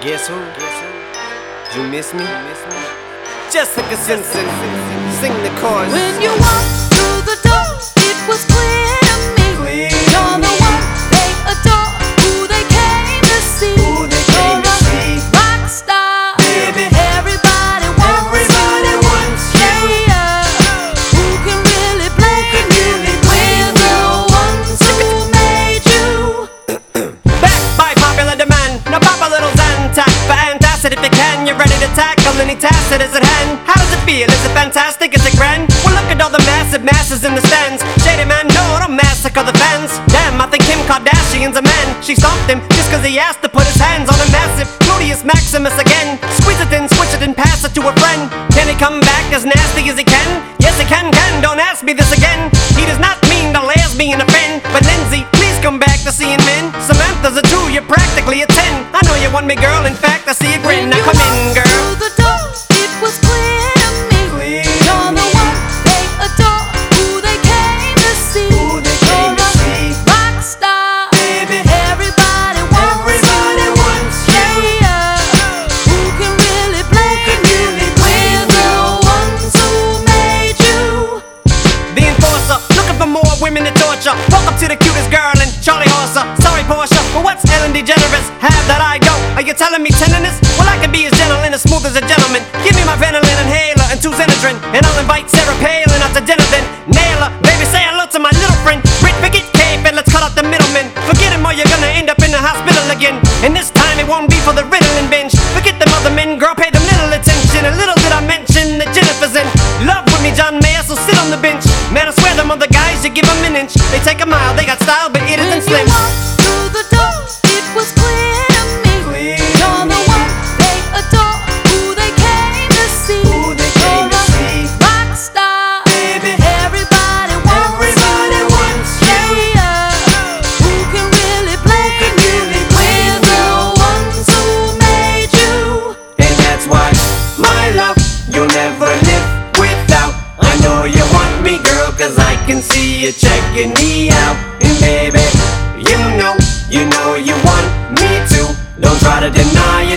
Guess who? Guess who? You miss me? Miss me? Jessica Simpson, sing the chorus. ready to tackle any task that is at hand. How does it feel? Is it fantastic? Is it grand? Well, look at all the massive masses in the stands. Shady man, no, don't massacre the fans. Damn, I think Kim Kardashian's a man. She stomped him just cause he asked to put his hands on a massive Gluteus Maximus again. Squeeze it in, switch it in, pass it to a friend. Can he come back as nasty as he can? Yes, he can, can. Don't ask me this again. He does not mean to lesbian offend, but Lindsay, please come back to seeing men. Samantha's a two, you're practically a ten. I know you want me, girl. In fact, I see you grin. Now come Even more women to torture. Welcome to the cutest girl in Charlie Horse. Sorry, Portia, but what's Ellen DeGeneres? Have that I go. Are you telling me tenderness? Well, I can be as gentle and as smooth as a gentleman. Cause I can see you checking me out. And baby, you know, you know you want me to. Don't try to deny